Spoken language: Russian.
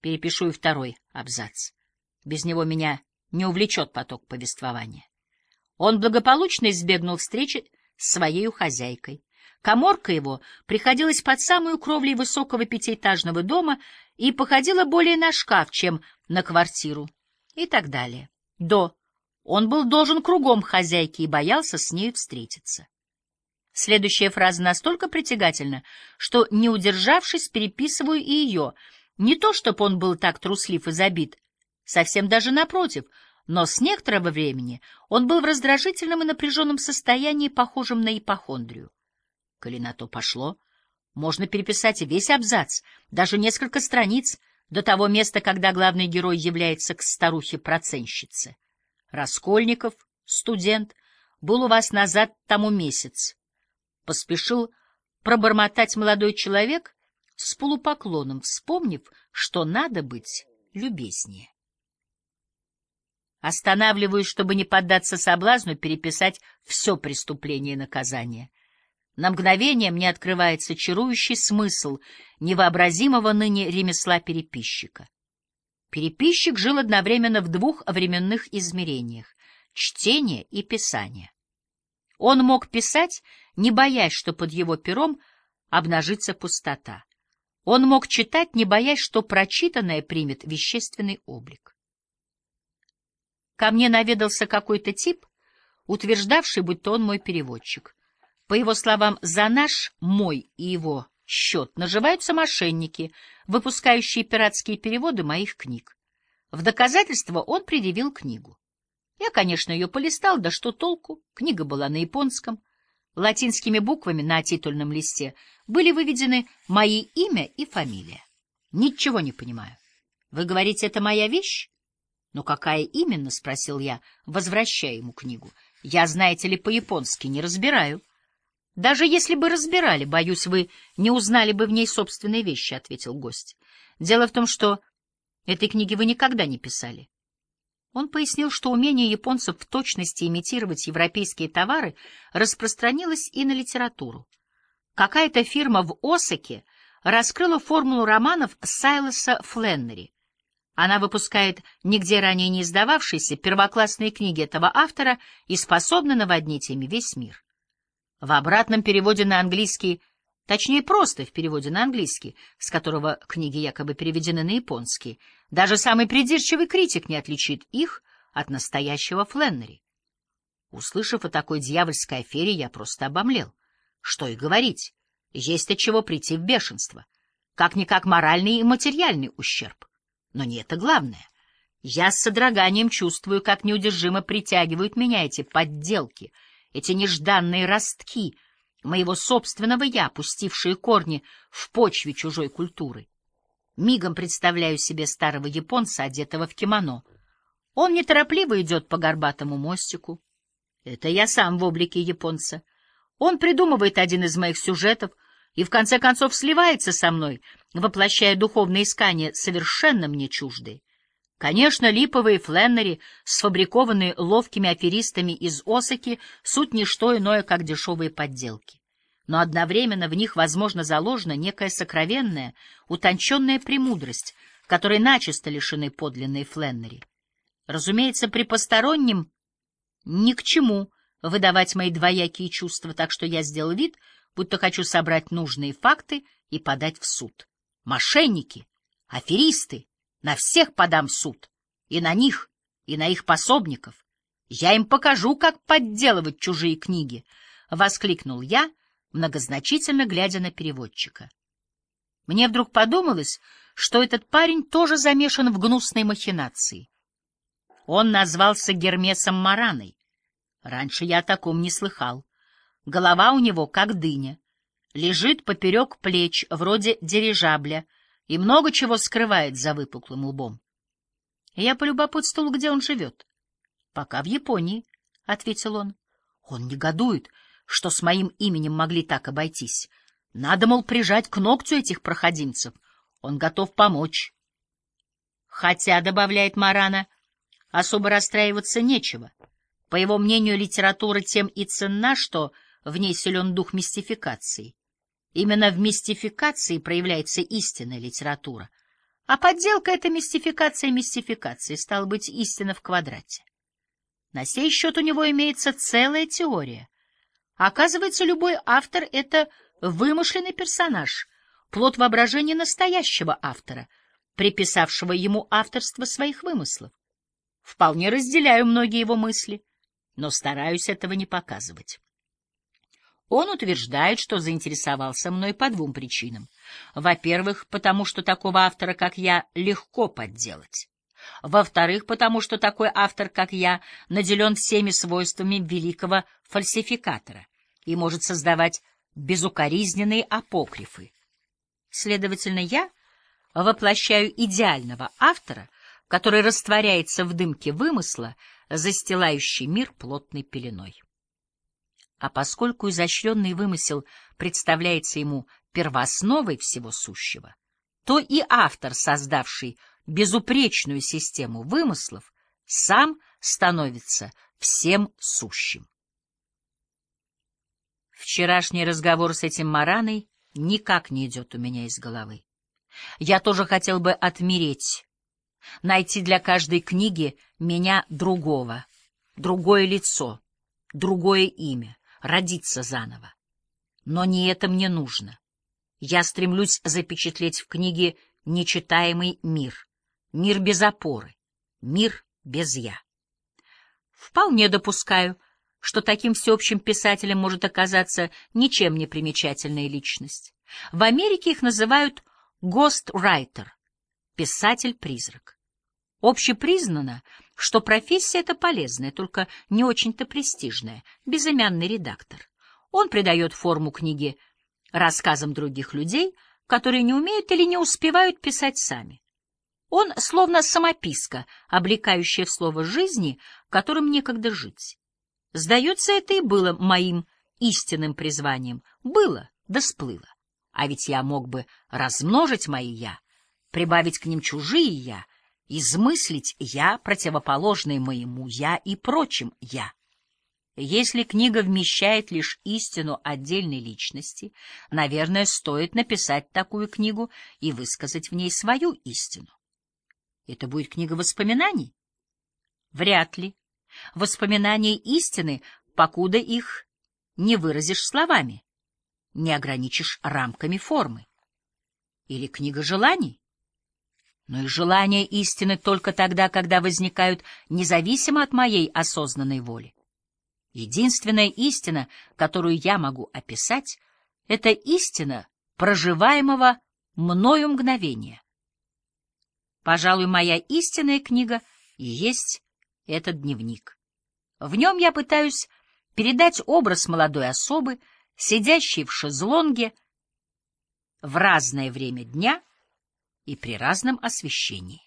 Перепишу и второй абзац. Без него меня не увлечет поток повествования. Он благополучно избегнул встречи с своей хозяйкой. Коморка его приходилась под самую кровлей высокого пятиэтажного дома и походила более на шкаф, чем на квартиру, и так далее. До. Он был должен кругом хозяйке и боялся с нею встретиться. Следующая фраза настолько притягательна, что, не удержавшись, переписываю и ее. Не то, чтобы он был так труслив и забит, совсем даже напротив, но с некоторого времени он был в раздражительном и напряженном состоянии, похожем на ипохондрию. Коли на то пошло, можно переписать весь абзац, даже несколько страниц, до того места, когда главный герой является к старухе-проценщице. Раскольников, студент, был у вас назад тому месяц. Поспешил пробормотать молодой человек с полупоклоном, вспомнив, что надо быть любезнее. Останавливаюсь, чтобы не поддаться соблазну переписать все преступление и наказание. На мгновение мне открывается чарующий смысл невообразимого ныне ремесла переписчика. Переписчик жил одновременно в двух временных измерениях — чтение и писание. Он мог писать, не боясь, что под его пером обнажится пустота. Он мог читать, не боясь, что прочитанное примет вещественный облик. Ко мне наведался какой-то тип, утверждавший, будто он мой переводчик. По его словам, за наш, мой и его счет наживаются мошенники, выпускающие пиратские переводы моих книг. В доказательство он предъявил книгу. Я, конечно, ее полистал, да что толку? Книга была на японском. Латинскими буквами на титульном листе были выведены мои имя и фамилия. Ничего не понимаю. Вы говорите, это моя вещь? Ну, какая именно? — спросил я, возвращая ему книгу. Я, знаете ли, по-японски не разбираю. Даже если бы разбирали, боюсь, вы не узнали бы в ней собственные вещи, — ответил гость. Дело в том, что этой книги вы никогда не писали. Он пояснил, что умение японцев в точности имитировать европейские товары распространилось и на литературу. Какая-то фирма в Осаке раскрыла формулу романов Сайлоса Фленнери. Она выпускает нигде ранее не издававшиеся первоклассные книги этого автора и способна наводнить ими весь мир. В обратном переводе на английский, точнее просто в переводе на английский, с которого книги якобы переведены на японский, даже самый придирчивый критик не отличит их от настоящего Фленнери. Услышав о такой дьявольской афере, я просто обомлел. Что и говорить, есть от чего прийти в бешенство. Как-никак моральный и материальный ущерб. Но не это главное. Я с содроганием чувствую, как неудержимо притягивают меня эти подделки — эти нежданные ростки моего собственного «я», пустившие корни в почве чужой культуры. Мигом представляю себе старого японца, одетого в кимоно. Он неторопливо идет по горбатому мостику. Это я сам в облике японца. Он придумывает один из моих сюжетов и в конце концов сливается со мной, воплощая духовные искания, совершенно мне чуждые. Конечно, липовые Фленнери, сфабрикованные ловкими аферистами из Осаки, суть не что иное, как дешевые подделки. Но одновременно в них, возможно, заложена некая сокровенная, утонченная премудрость, которой начисто лишены подлинные Фленнери. Разумеется, при постороннем ни к чему выдавать мои двоякие чувства, так что я сделал вид, будто хочу собрать нужные факты и подать в суд. Мошенники! Аферисты! На всех подам суд. И на них, и на их пособников. Я им покажу, как подделывать чужие книги, — воскликнул я, многозначительно глядя на переводчика. Мне вдруг подумалось, что этот парень тоже замешан в гнусной махинации. Он назвался Гермесом Мараной. Раньше я о таком не слыхал. Голова у него как дыня. Лежит поперек плеч, вроде дирижабля — и много чего скрывает за выпуклым лбом. Я полюбопытствовал, где он живет. — Пока в Японии, — ответил он. Он негодует, что с моим именем могли так обойтись. Надо, мол, прижать к ногтю этих проходимцев. Он готов помочь. Хотя, — добавляет Марана, — особо расстраиваться нечего. По его мнению, литература тем и ценна, что в ней силен дух мистификации. Именно в мистификации проявляется истинная литература. А подделка — это мистификация мистификации, стало быть, истина в квадрате. На сей счет у него имеется целая теория. Оказывается, любой автор — это вымышленный персонаж, плод воображения настоящего автора, приписавшего ему авторство своих вымыслов. Вполне разделяю многие его мысли, но стараюсь этого не показывать. Он утверждает, что заинтересовался мной по двум причинам. Во-первых, потому что такого автора, как я, легко подделать. Во-вторых, потому что такой автор, как я, наделен всеми свойствами великого фальсификатора и может создавать безукоризненные апокрифы. Следовательно, я воплощаю идеального автора, который растворяется в дымке вымысла, застилающий мир плотной пеленой. А поскольку изощренный вымысел представляется ему первоосновой всего сущего, то и автор, создавший безупречную систему вымыслов, сам становится всем сущим. Вчерашний разговор с этим Мараной никак не идет у меня из головы. Я тоже хотел бы отмереть, найти для каждой книги меня другого, другое лицо, другое имя родиться заново. Но не это мне нужно. Я стремлюсь запечатлеть в книге нечитаемый мир, мир без опоры, мир без «я». Вполне допускаю, что таким всеобщим писателем может оказаться ничем не примечательная личность. В Америке их называют «гострайтер» — писатель-призрак. Общепризнано, что профессия эта полезная, только не очень-то престижная, безымянный редактор. Он придает форму книги рассказам других людей, которые не умеют или не успевают писать сами. Он словно самописка, облекающая в слово жизни, которым некогда жить. Сдается, это и было моим истинным призванием. Было, да сплыло. А ведь я мог бы размножить мои «я», прибавить к ним чужие «я», измыслить «я», противоположное моему «я» и прочим «я». Если книга вмещает лишь истину отдельной личности, наверное, стоит написать такую книгу и высказать в ней свою истину. Это будет книга воспоминаний? Вряд ли. Воспоминания истины, покуда их не выразишь словами, не ограничишь рамками формы. Или книга желаний? Но и желания истины только тогда, когда возникают независимо от моей осознанной воли. Единственная истина, которую я могу описать, — это истина проживаемого мною мгновения. Пожалуй, моя истинная книга и есть этот дневник. В нем я пытаюсь передать образ молодой особы, сидящей в шезлонге в разное время дня — и при разном освещении.